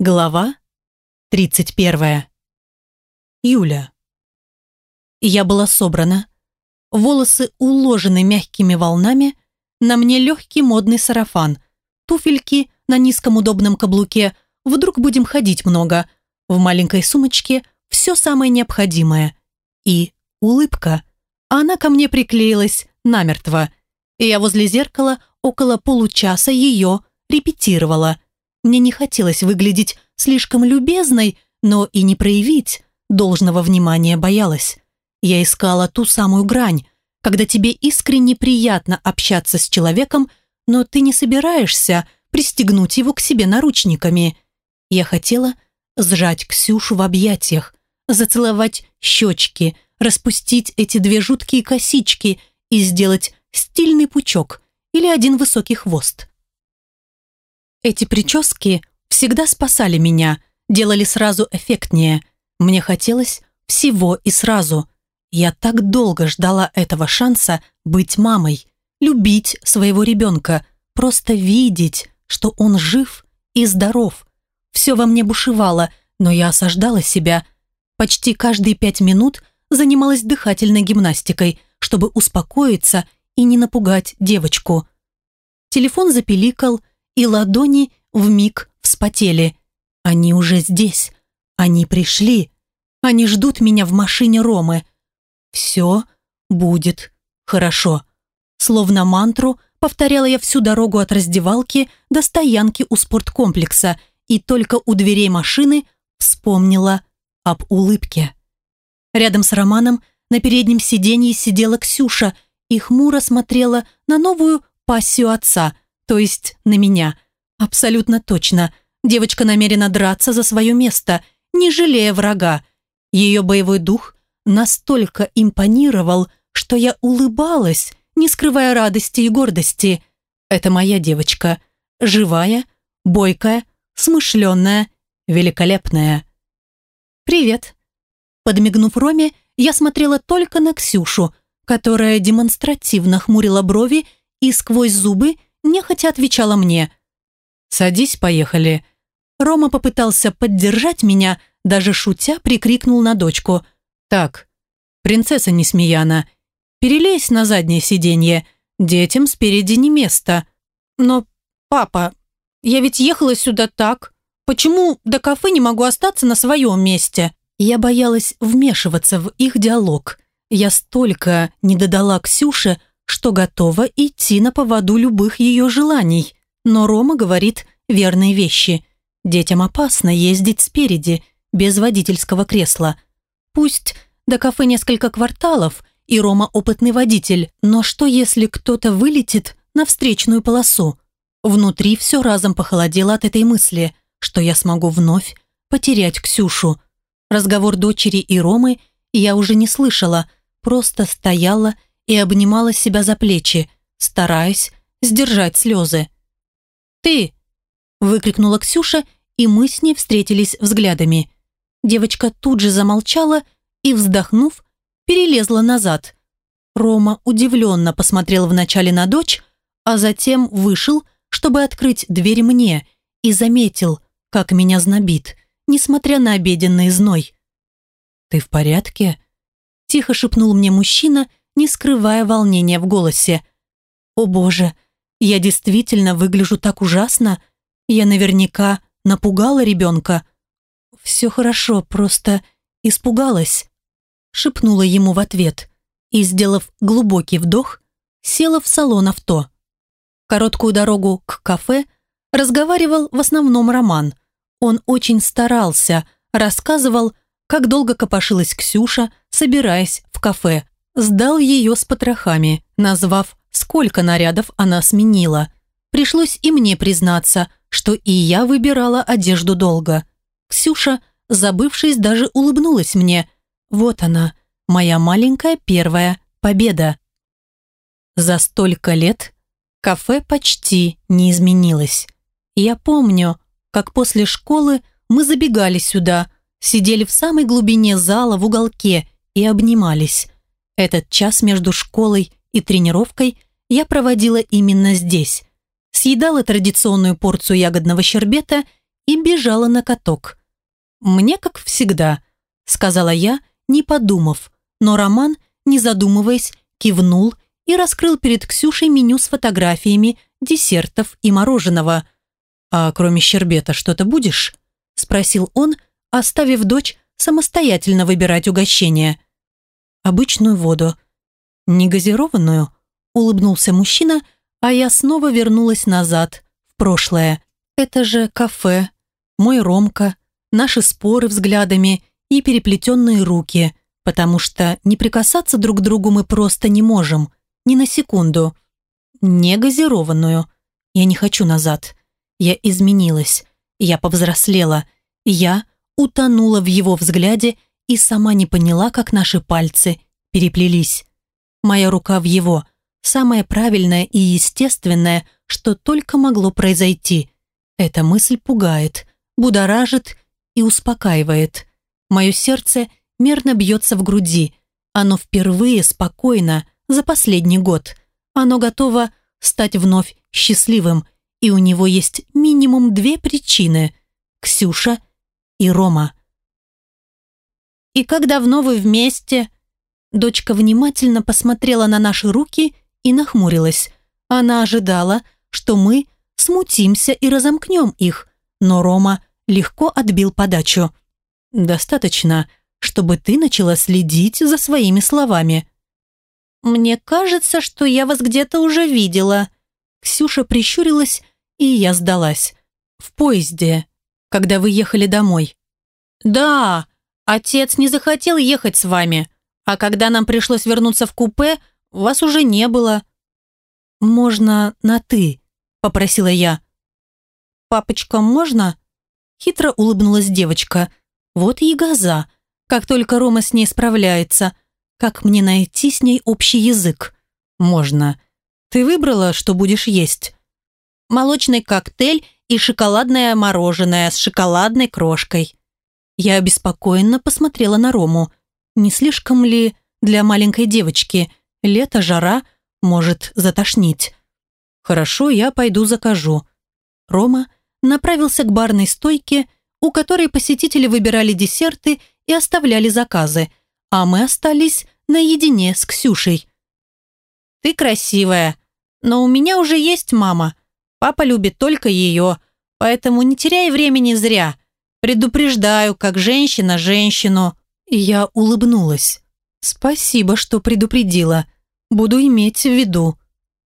Глава 31. Юля. Я была собрана. Волосы уложены мягкими волнами, на мне легкий модный сарафан, туфельки на низком удобном каблуке, вдруг будем ходить много, в маленькой сумочке все самое необходимое. И улыбка. Она ко мне приклеилась намертво. И я возле зеркала около получаса ее репетировала – мне не хотелось выглядеть слишком любезной, но и не проявить должного внимания боялась. Я искала ту самую грань, когда тебе искренне приятно общаться с человеком, но ты не собираешься пристегнуть его к себе наручниками. Я хотела сжать Ксюшу в объятиях, зацеловать щечки, распустить эти две жуткие косички и сделать стильный пучок или один высокий хвост. Эти прически всегда спасали меня, делали сразу эффектнее. Мне хотелось всего и сразу. Я так долго ждала этого шанса быть мамой, любить своего ребенка, просто видеть, что он жив и здоров. Все во мне бушевало, но я осаждала себя. Почти каждые пять минут занималась дыхательной гимнастикой, чтобы успокоиться и не напугать девочку. Телефон запеликал, и ладони вмиг вспотели. Они уже здесь. Они пришли. Они ждут меня в машине Ромы. Все будет хорошо. Словно мантру повторяла я всю дорогу от раздевалки до стоянки у спорткомплекса и только у дверей машины вспомнила об улыбке. Рядом с Романом на переднем сиденье сидела Ксюша и хмуро смотрела на новую пассию отца – то есть на меня. Абсолютно точно. Девочка намерена драться за свое место, не жалея врага. Ее боевой дух настолько импонировал, что я улыбалась, не скрывая радости и гордости. Это моя девочка. Живая, бойкая, смышленная, великолепная. «Привет». Подмигнув Роме, я смотрела только на Ксюшу, которая демонстративно хмурила брови и сквозь зубы нехотя отвечала мне. «Садись, поехали». Рома попытался поддержать меня, даже шутя прикрикнул на дочку. «Так, принцесса Несмеяна, перелезь на заднее сиденье, детям спереди не место». «Но, папа, я ведь ехала сюда так. Почему до кафе не могу остаться на своем месте?» Я боялась вмешиваться в их диалог. Я столько не додала Ксюше, что готова идти на поводу любых ее желаний. Но Рома говорит верные вещи. Детям опасно ездить спереди, без водительского кресла. Пусть до кафе несколько кварталов, и Рома опытный водитель, но что если кто-то вылетит на встречную полосу? Внутри все разом похолодело от этой мысли, что я смогу вновь потерять Ксюшу. Разговор дочери и Ромы я уже не слышала, просто стояла и обнимала себя за плечи, стараясь сдержать слезы. «Ты!» – выкрикнула Ксюша, и мы с ней встретились взглядами. Девочка тут же замолчала и, вздохнув, перелезла назад. Рома удивленно посмотрел вначале на дочь, а затем вышел, чтобы открыть дверь мне, и заметил, как меня знобит, несмотря на обеденный зной. «Ты в порядке?» – тихо шепнул мне мужчина – не скрывая волнения в голосе. «О боже, я действительно выгляжу так ужасно. Я наверняка напугала ребенка». «Все хорошо, просто испугалась», — шепнула ему в ответ и, сделав глубокий вдох, села в салон авто. Короткую дорогу к кафе разговаривал в основном Роман. Он очень старался, рассказывал, как долго копошилась Ксюша, собираясь в кафе сдал ее с потрохами, назвав, сколько нарядов она сменила. Пришлось и мне признаться, что и я выбирала одежду долго. Ксюша, забывшись, даже улыбнулась мне. Вот она, моя маленькая первая победа. За столько лет кафе почти не изменилось. Я помню, как после школы мы забегали сюда, сидели в самой глубине зала в уголке и обнимались. Этот час между школой и тренировкой я проводила именно здесь. Съедала традиционную порцию ягодного щербета и бежала на каток. «Мне как всегда», — сказала я, не подумав, но Роман, не задумываясь, кивнул и раскрыл перед Ксюшей меню с фотографиями десертов и мороженого. «А кроме щербета что-то будешь?» – спросил он, оставив дочь самостоятельно выбирать угощение. «Обычную воду». «Не газированную?» – улыбнулся мужчина, а я снова вернулась назад, в прошлое. «Это же кафе, мой Ромка, наши споры взглядами и переплетенные руки, потому что не прикасаться друг к другу мы просто не можем, ни на секунду. Не газированную. Я не хочу назад. Я изменилась. Я повзрослела. Я утонула в его взгляде и сама не поняла, как наши пальцы переплелись. Моя рука в его. Самое правильное и естественное, что только могло произойти. Эта мысль пугает, будоражит и успокаивает. Мое сердце мерно бьется в груди. Оно впервые спокойно за последний год. Оно готово стать вновь счастливым, и у него есть минимум две причины – Ксюша и Рома. «И как давно вы вместе?» Дочка внимательно посмотрела на наши руки и нахмурилась. Она ожидала, что мы смутимся и разомкнем их, но Рома легко отбил подачу. «Достаточно, чтобы ты начала следить за своими словами». «Мне кажется, что я вас где-то уже видела». Ксюша прищурилась, и я сдалась. «В поезде, когда вы ехали домой». «Да, отец не захотел ехать с вами, а когда нам пришлось вернуться в купе, вас уже не было». «Можно на «ты», — попросила я. «Папочка, можно?» Хитро улыбнулась девочка. «Вот и газа. Как только Рома с ней справляется. Как мне найти с ней общий язык?» «Можно. Ты выбрала, что будешь есть?» «Молочный коктейль и шоколадное мороженое с шоколадной крошкой». Я обеспокоенно посмотрела на Рому. Не слишком ли для маленькой девочки лето, жара, может затошнить? «Хорошо, я пойду закажу». Рома направился к барной стойке, у которой посетители выбирали десерты и оставляли заказы, а мы остались наедине с Ксюшей. «Ты красивая, но у меня уже есть мама. Папа любит только ее, поэтому не теряй времени зря. Предупреждаю, как женщина женщину». я улыбнулась. «Спасибо, что предупредила. Буду иметь в виду».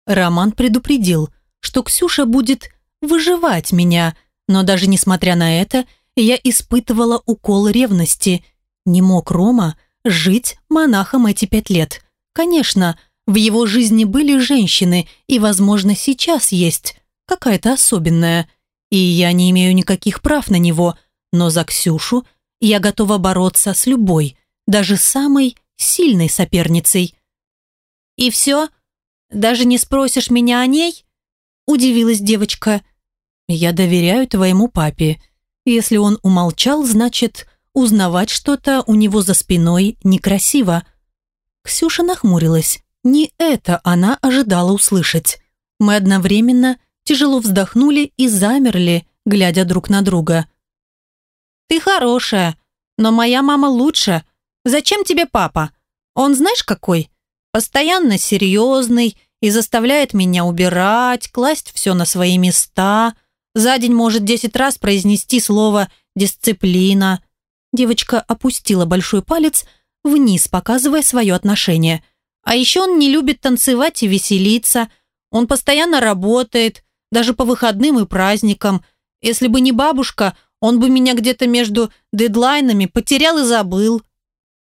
Роман предупредил, что Ксюша будет выживать меня, но даже несмотря на это, я испытывала укол ревности. Не мог Рома жить монахом эти пять лет. Конечно, в его жизни были женщины, и, возможно, сейчас есть какая-то особенная. И я не имею никаких прав на него, но за Ксюшу я готова бороться с любой, даже самой сильной соперницей. «И все? Даже не спросишь меня о ней?» Удивилась девочка. «Я доверяю твоему папе. Если он умолчал, значит, узнавать что-то у него за спиной некрасиво». Ксюша нахмурилась. Не это она ожидала услышать. Мы одновременно тяжело вздохнули и замерли, глядя друг на друга. «Ты хорошая, но моя мама лучше. Зачем тебе папа? Он знаешь какой? Постоянно серьезный и заставляет меня убирать, класть все на свои места. За день может десять раз произнести слово «дисциплина». Девочка опустила большой палец вниз, показывая свое отношение. А еще он не любит танцевать и веселиться. Он постоянно работает, даже по выходным и праздникам. Если бы не бабушка, он бы меня где-то между дедлайнами потерял и забыл.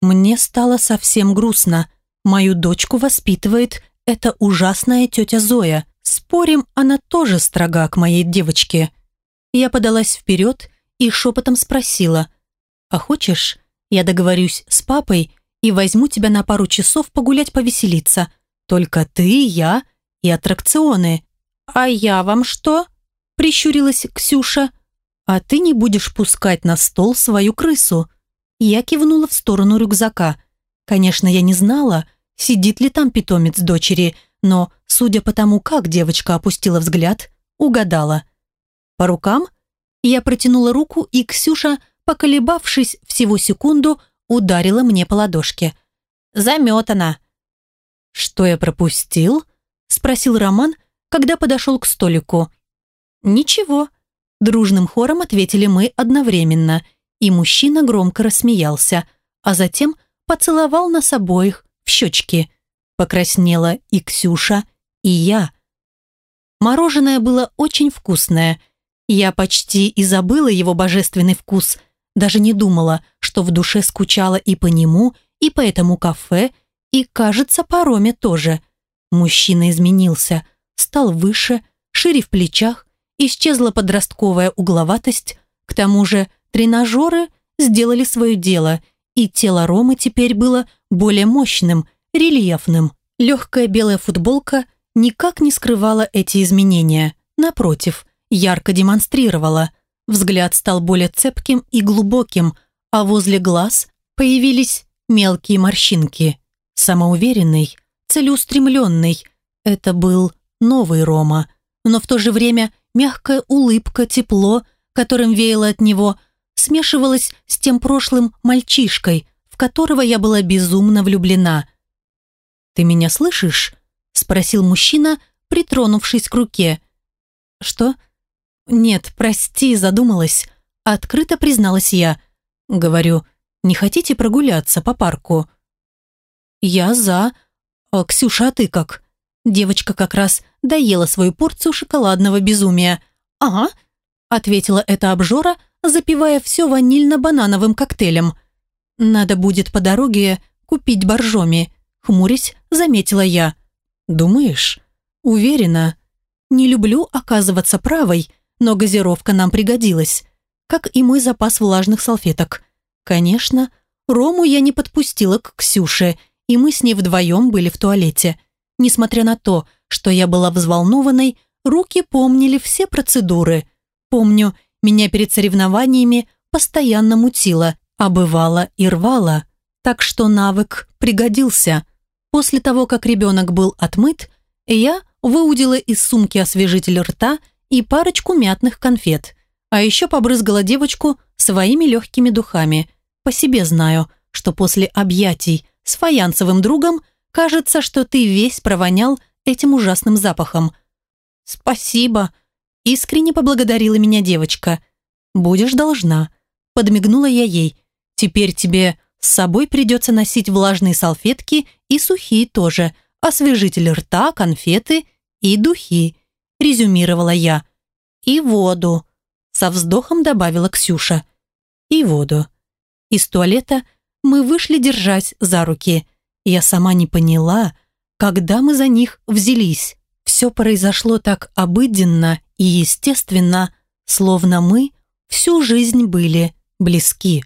Мне стало совсем грустно. Мою дочку воспитывает эта ужасная тетя Зоя. Спорим, она тоже строга к моей девочке. Я подалась вперед и шепотом спросила, «А хочешь, я договорюсь с папой и возьму тебя на пару часов погулять повеселиться? Только ты, я и аттракционы». «А я вам что?» – прищурилась Ксюша. «А ты не будешь пускать на стол свою крысу». Я кивнула в сторону рюкзака. Конечно, я не знала, сидит ли там питомец дочери, но, судя по тому, как девочка опустила взгляд, угадала. «По рукам?» Я протянула руку, и Ксюша, поколебавшись всего секунду, ударила мне по ладошке. «Заметана!» «Что я пропустил?» – спросил Роман, когда подошел к столику. «Ничего», – дружным хором ответили мы одновременно, и мужчина громко рассмеялся, а затем поцеловал нас обоих в щечки. Покраснела и Ксюша, и я. Мороженое было очень вкусное. Я почти и забыла его божественный вкус, даже не думала, что в душе скучала и по нему, и по этому кафе, и, кажется, по Роме тоже. Мужчина изменился, стал выше, шире в плечах, исчезла подростковая угловатость, к тому же тренажеры сделали свое дело, и тело Ромы теперь было более мощным, рельефным. Легкая белая футболка никак не скрывала эти изменения, напротив, ярко демонстрировала. Взгляд стал более цепким и глубоким, а возле глаз появились мелкие морщинки. Самоуверенный, целеустремленный. Это был новый Рома. Но в то же время мягкая улыбка, тепло, которым веяло от него, смешивалось с тем прошлым мальчишкой, в которого я была безумно влюблена. «Ты меня слышишь?» – спросил мужчина, притронувшись к руке. «Что?» «Нет, прости, задумалась». Открыто призналась я. Говорю, не хотите прогуляться по парку?» «Я за. А, Ксюша, а ты как?» Девочка как раз доела свою порцию шоколадного безумия. «Ага», — ответила эта обжора, запивая все ванильно-банановым коктейлем. «Надо будет по дороге купить боржоми», — хмурясь, заметила я. «Думаешь?» «Уверена. Не люблю оказываться правой, но газировка нам пригодилась, как и мой запас влажных салфеток. Конечно, Рому я не подпустила к Ксюше, и мы с ней вдвоем были в туалете. Несмотря на то, что я была взволнованной, руки помнили все процедуры. Помню, меня перед соревнованиями постоянно мутило, а бывало и рвало. Так что навык пригодился. После того, как ребенок был отмыт, я выудила из сумки освежитель рта и парочку мятных конфет, а еще побрызгала девочку своими легкими духами. По себе знаю, что после объятий с фаянсовым другом кажется, что ты весь провонял этим ужасным запахом. «Спасибо», – искренне поблагодарила меня девочка. «Будешь должна», – подмигнула я ей. «Теперь тебе с собой придется носить влажные салфетки и сухие тоже, освежитель рта, конфеты и духи», – резюмировала я. «И воду», – со вздохом добавила Ксюша. «И воду». Из туалета мы вышли, держась за руки. Я сама не поняла, когда мы за них взялись. Все произошло так обыденно и естественно, словно мы всю жизнь были близки.